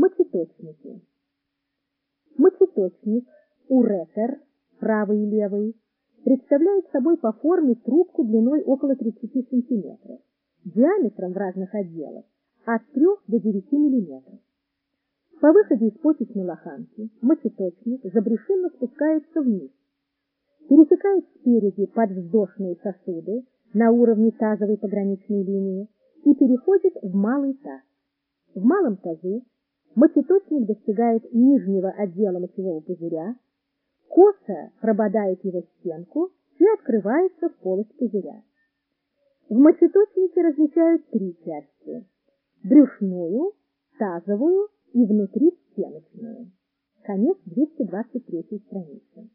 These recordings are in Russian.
Мочеточники. Мочеточник, уретер, правый и левый, представляет собой по форме трубку длиной около 30 см, диаметром в разных отделах от 3 до 9 мм. По выходе из почечной лоханки мочеточник забрешенно спускается вниз, пересекает спереди подвздошные сосуды на уровне тазовой пограничной линии и переходит в малый таз. В малом тазу Мочеточник достигает нижнего отдела мочевого пузыря, косо прободает его стенку и открывается в полость пузыря. В мочеточнике различают три части – брюшную, тазовую и внутристеночную. Конец 223 страницы.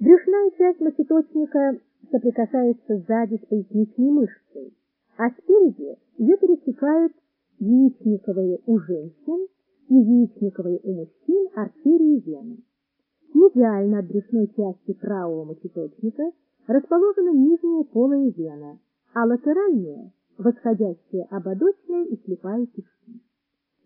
Брюшная часть мочеточника соприкасается сзади с поясничной мышцей, а спереди ее пересекают яичниковые у женщин и яичниковые у мужчин артерии вены. Медиально от брюшной части правого мочеточника расположена нижняя полая вена, а латеральная – восходящая ободочная и слепая кишки.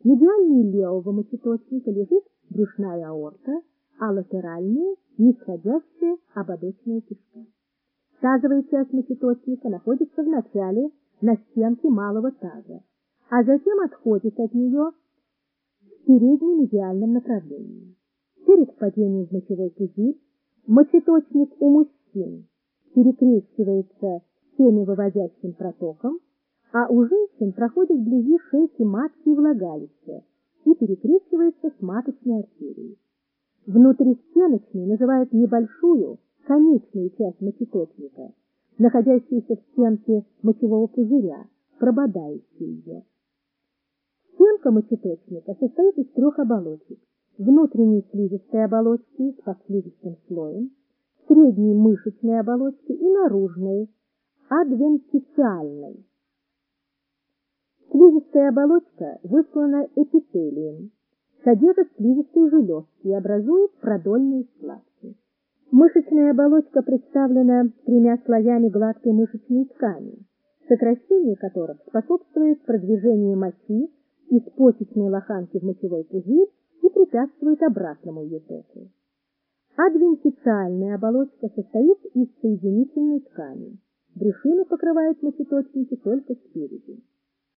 Медиальнее левого мочеточника лежит брюшная аорта, а латеральная – нисходящая ободочная кишка. Тазовая часть мочеточника находится в начале на стенке малого таза, а затем отходит от нее в переднем идеальном направлении. Перед падением в мочевой пузырь мочеточник у мужчин перекрещивается семявыводящим протоком, а у женщин проходит вблизи шейки матки и влагалища и перекрещивается с маточной артерией. Внутристеночной называют небольшую, конечную часть мочеточника, находящуюся в стенке мочевого пузыря, прободающую ее. Стенка мочеточника состоит из трех оболочек. Внутренней слизистой оболочки с подслизистым слоем, средней мышечной оболочки и наружной, адвентициальной. Слизистая оболочка выслана эпителием, содержит слизистые железки и образует продольные складки. Мышечная оболочка представлена тремя слоями гладкой мышечной ткани, сокращение которых способствует продвижению мочи из почечной лоханки в мочевой пузырь и препятствует обратному ее току. Адвентициальная оболочка состоит из соединительной ткани. Брюшина покрывает мочеточники только спереди.